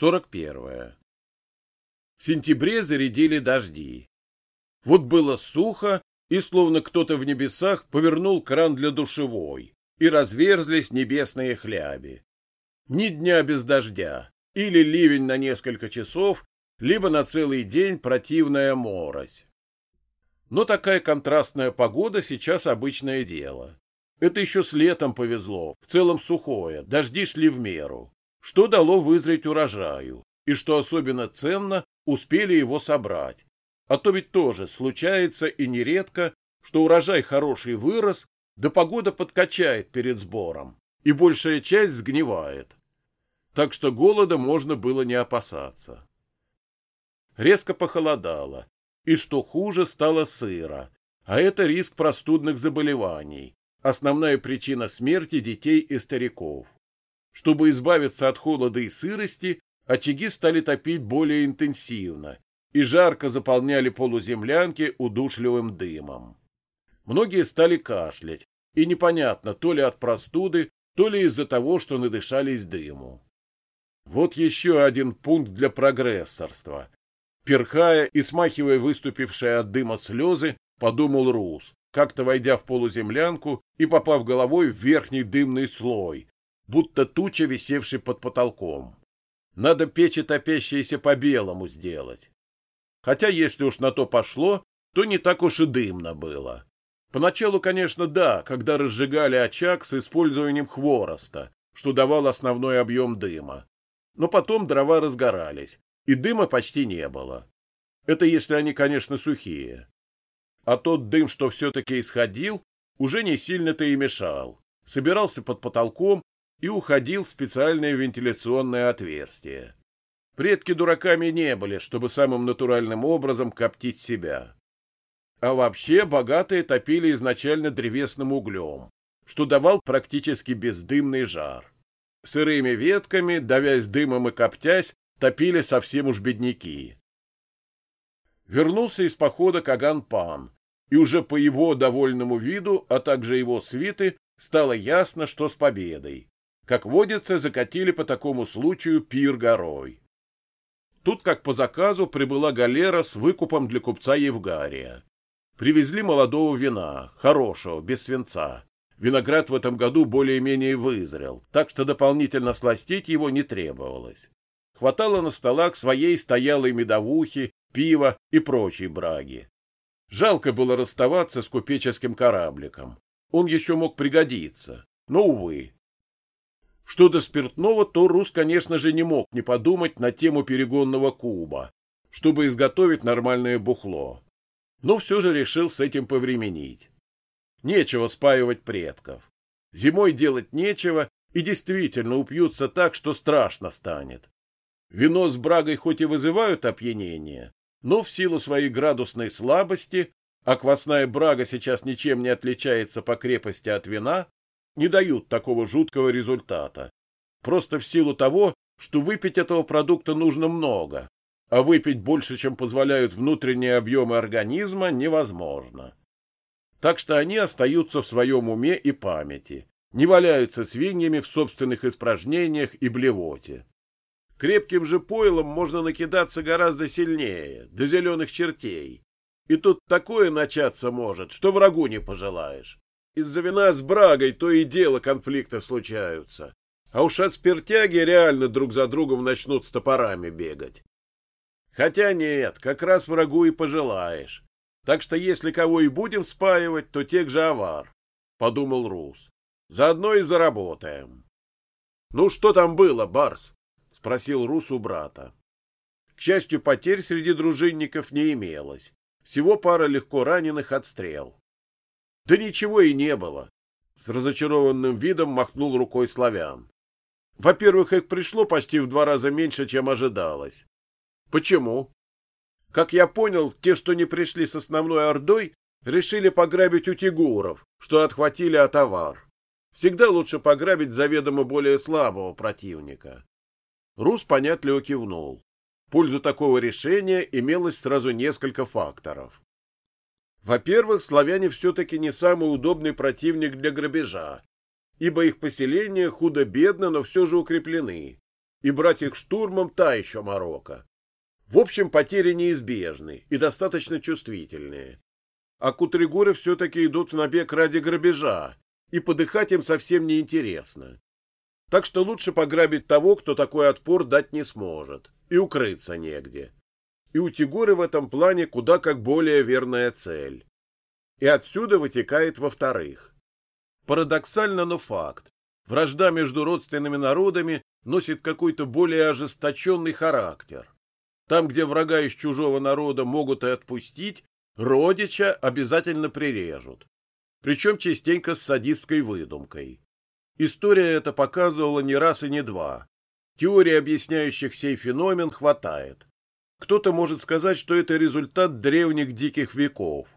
41. В сентябре зарядили дожди. Вот было сухо, и словно кто-то в небесах повернул кран для душевой, и разверзлись небесные хляби. Ни дня без дождя, или ливень на несколько часов, либо на целый день противная морось. Но такая контрастная погода сейчас обычное дело. Это еще с летом повезло, в целом сухое, дожди шли в меру, что дало вызреть урожаю, и, что особенно ценно, успели его собрать. А то ведь тоже случается и нередко, что урожай хороший вырос, да погода подкачает перед сбором, и большая часть сгнивает. Так что голода можно было не опасаться. Резко похолодало, и, что хуже, стало сыро, а это риск простудных заболеваний, основная причина смерти детей и стариков. Чтобы избавиться от холода и сырости, очаги стали топить более интенсивно, и жарко заполняли полуземлянки удушливым дымом. Многие стали кашлять, и непонятно, то ли от простуды, то ли из-за того, что надышались дыму. Вот еще один пункт для прогрессорства. Перхая и смахивая выступившие от дыма слезы, подумал Рус, как-то войдя в полуземлянку и попав головой в верхний дымный слой, будто туча, висевшая под потолком. Надо печи топящиеся по-белому сделать. Хотя, если уж на то пошло, то не так уж и дымно было. Поначалу, конечно, да, когда разжигали очаг с использованием хвороста, что давал основной объем дыма. Но потом дрова разгорались, и дыма почти не было. Это если они, конечно, сухие. А тот дым, что все-таки исходил, уже не сильно-то и мешал. Собирался под потолком и уходил в специальное вентиляционное отверстие. Предки дураками не были, чтобы самым натуральным образом коптить себя. А вообще богатые топили изначально древесным углем, что давал практически бездымный жар. Сырыми ветками, давясь дымом и коптясь, топили совсем уж бедняки. Вернулся из похода Каган-пан, и уже по его довольному виду, а также его свиты, стало ясно, что с победой. Как водится, закатили по такому случаю пир горой. Тут, как по заказу, прибыла галера с выкупом для купца Евгария. Привезли молодого вина, хорошего, без свинца. Виноград в этом году более-менее вызрел, так что дополнительно сластить его не требовалось. Хватало на столах своей стоялой медовухи, пива и прочей браги. Жалко было расставаться с купеческим корабликом. Он еще мог пригодиться, но, увы. Что до спиртного, то Рус, конечно же, не мог не подумать на тему перегонного куба, чтобы изготовить нормальное бухло но все же решил с этим повременить. Нечего спаивать предков. Зимой делать нечего, и действительно упьются так, что страшно станет. Вино с брагой хоть и вызывают опьянение, но в силу своей градусной слабости, а квасная брага сейчас ничем не отличается по крепости от вина, не дают такого жуткого результата. Просто в силу того, что выпить этого продукта нужно много, а выпить больше, чем позволяют внутренние объемы организма, невозможно. Так что они остаются в своем уме и памяти, не валяются свиньями в собственных испражнениях и блевоте. Крепким же пойлом можно накидаться гораздо сильнее, до зеленых чертей. И тут такое начаться может, что врагу не пожелаешь. Из-за вина с брагой то и дело конфликты случаются. А уж от спиртяги реально друг за другом начнут с топорами бегать. Хотя нет, как раз врагу и пожелаешь. Так что если кого и будем спаивать, то тех же авар, — подумал Рус. Заодно и заработаем. — Ну, что там было, Барс? — спросил Рус у брата. К счастью, потерь среди дружинников не имелось. Всего пара легко раненых отстрел. — Да ничего и не было. С разочарованным видом махнул рукой славян. Во-первых, их пришло почти в два раза меньше, чем ожидалось. Почему? Как я понял, те, что не пришли с основной ордой, решили пограбить у тигуров, что отхватили от товар. Всегда лучше пограбить заведомо более слабого противника. Рус понятливо кивнул. В пользу такого решения имелось сразу несколько факторов. Во-первых, славяне все-таки не самый удобный противник для грабежа, ибо их поселения худо-бедно, но все же укреплены, и брать их штурмом та еще морока. В общем, потери неизбежны и достаточно чувствительные. А кутригуры все-таки идут в набег ради грабежа, и подыхать им совсем не интересно. Так что лучше пограбить того, кто такой отпор дать не сможет, и укрыться негде. И у Тигуры в этом плане куда как более верная цель. И отсюда вытекает во-вторых. Парадоксально, но факт. Вражда между родственными народами носит какой-то более ожесточенный характер. Там, где врага из чужого народа могут и отпустить, родича обязательно прирежут. Причем частенько с садистской выдумкой. История это показывала не раз и не два. Теорий, объясняющих сей феномен, хватает. Кто-то может сказать, что это результат древних диких веков.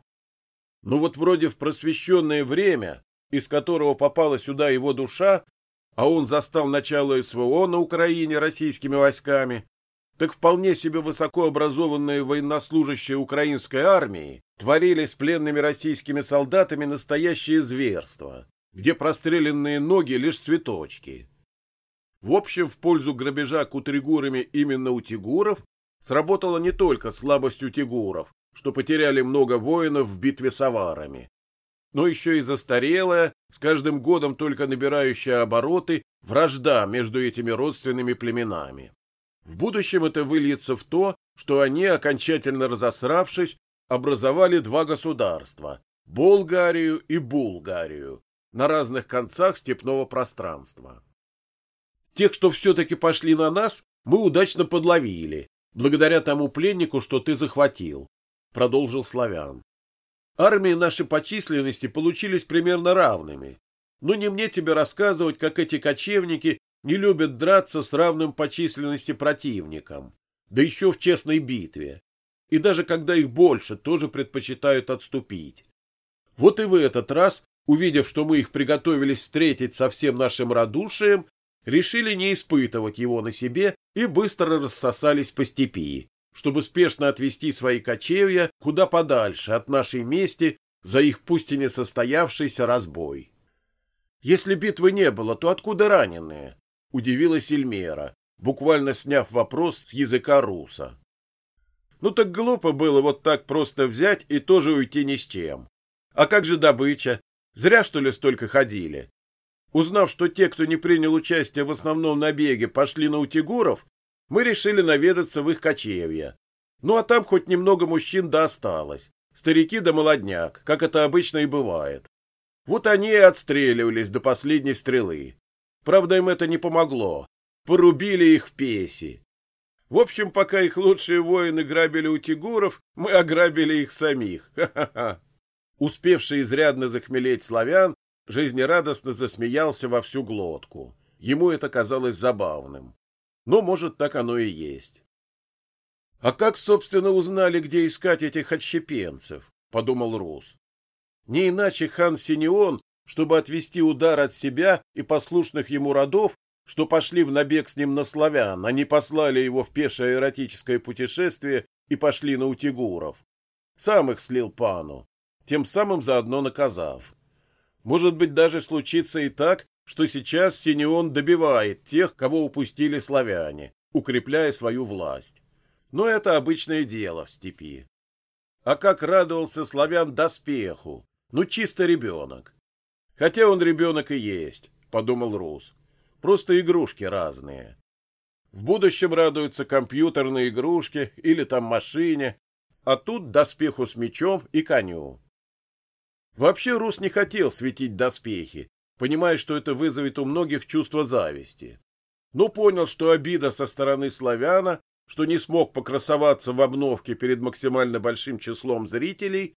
Но вот вроде в просвещенное время, из которого попала сюда его душа, а он застал начало СВО на Украине российскими войсками, так вполне себе высокообразованные военнослужащие украинской армии творили с пленными российскими солдатами настоящее зверство, где простреленные ноги лишь цветочки. В общем, в пользу грабежа кутригурами именно у тигуров сработала не только слабость у тигуров, что потеряли много воинов в битве с аварами, но еще и застарелая, с каждым годом только набирающая обороты, вражда между этими родственными племенами. В будущем это выльется в то, что они, окончательно разосравшись, образовали два государства – Болгарию и Булгарию, на разных концах степного пространства. Тех, что все-таки пошли на нас, мы удачно подловили, благодаря тому пленнику, что ты захватил, — продолжил Славян. Армии наши по численности получились примерно равными, но не мне тебе рассказывать, как эти кочевники не любят драться с равным по численности противником, да еще в честной битве, и даже когда их больше, тоже предпочитают отступить. Вот и в этот раз, увидев, что мы их приготовились встретить со всем нашим радушием, решили не испытывать его на себе и быстро рассосались по степи, чтобы спешно отвести свои кочевья куда подальше от нашей мести за их пусть и не состоявшийся разбой. Если битвы не было, то откуда раненые? Удивилась Эльмера, буквально сняв вопрос с языка руса. Ну так глупо было вот так просто взять и тоже уйти ни с чем. А как же добыча? Зря, что ли, столько ходили? Узнав, что те, кто не принял участие в основном набеге, пошли на утигуров, мы решили наведаться в их кочевья. Ну а там хоть немного мужчин да осталось. Старики да молодняк, как это обычно и бывает. Вот они и отстреливались до последней стрелы. Правда, им это не помогло. Порубили их в песи. В общем, пока их лучшие воины грабили у тигуров, мы ограбили их самих. Ха-ха-ха. Успевший изрядно захмелеть славян жизнерадостно засмеялся во всю глотку. Ему это казалось забавным. Но, может, так оно и есть. «А как, собственно, узнали, где искать этих отщепенцев?» — подумал Рус. Не иначе хан Синеон, чтобы отвести удар от себя и послушных ему родов, что пошли в набег с ним на славян, они послали его в пешее эротическое путешествие и пошли на утигуров. Сам их слил пану, тем самым заодно наказав. Может быть, даже случится и так, что сейчас Синеон добивает тех, кого упустили славяне, укрепляя свою власть. Но это обычное дело в степи. А как радовался славян доспеху, ну чисто ребенок. Хотя он ребенок и есть, подумал Рус. Просто игрушки разные. В будущем радуются компьютерные игрушки или там машине, а тут доспеху с мечом и коню. Вообще Рус не хотел светить доспехи, понимая, что это вызовет у многих чувство зависти. Но понял, что обида со стороны славяна, что не смог покрасоваться в обновке перед максимально большим числом зрителей,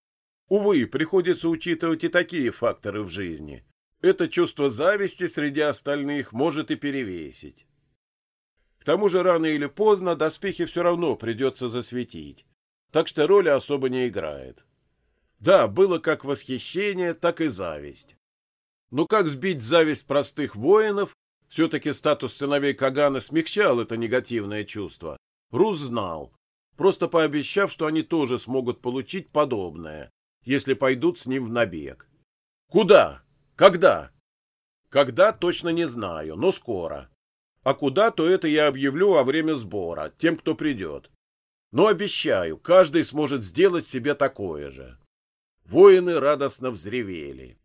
увы, приходится учитывать и такие факторы в жизни. Это чувство зависти среди остальных может и перевесить. К тому же рано или поздно доспехи все равно придется засветить, так что роли особо не играет. Да, было как восхищение, так и зависть. Но как сбить зависть простых воинов, все-таки статус сыновей Кагана смягчал это негативное чувство. Рус знал, просто пообещав, что они тоже смогут получить подобное, если пойдут с ним в набег. Куда? Когда? Когда, точно не знаю, но скоро. а куда, то это я объявлю во время сбора, тем, кто придет. Но обещаю, каждый сможет сделать себе такое же. Воины радостно взревели.